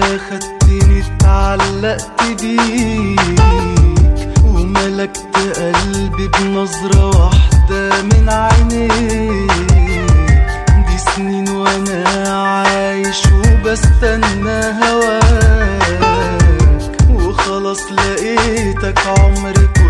خدتني اتعلقت بيك. وملكت قلبي بنظرة واحدة من عينيك. دي سنين وأنا عايش وبستنى هواك. وخلاص لقيتك عمرك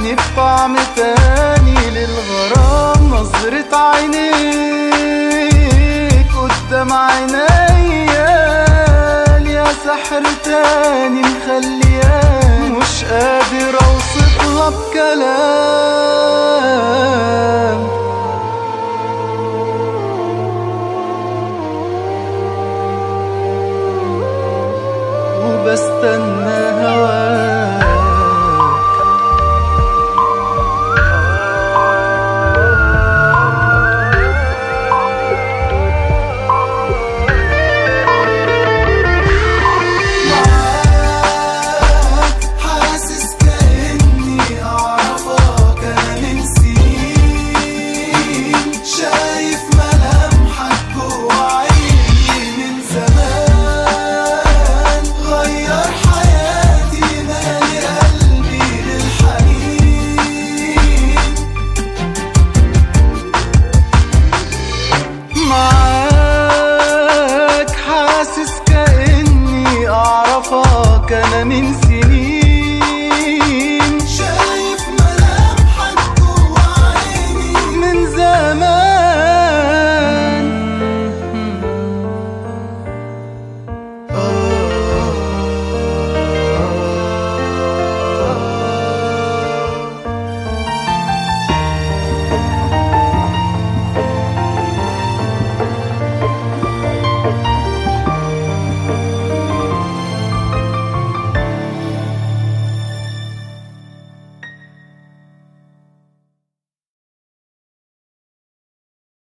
محسساني بطعم تاني للغرام نظرة عينيك قدام عينيا يا سحر تاني مخلياني مش قادر أوصفها بكلام. وبستنى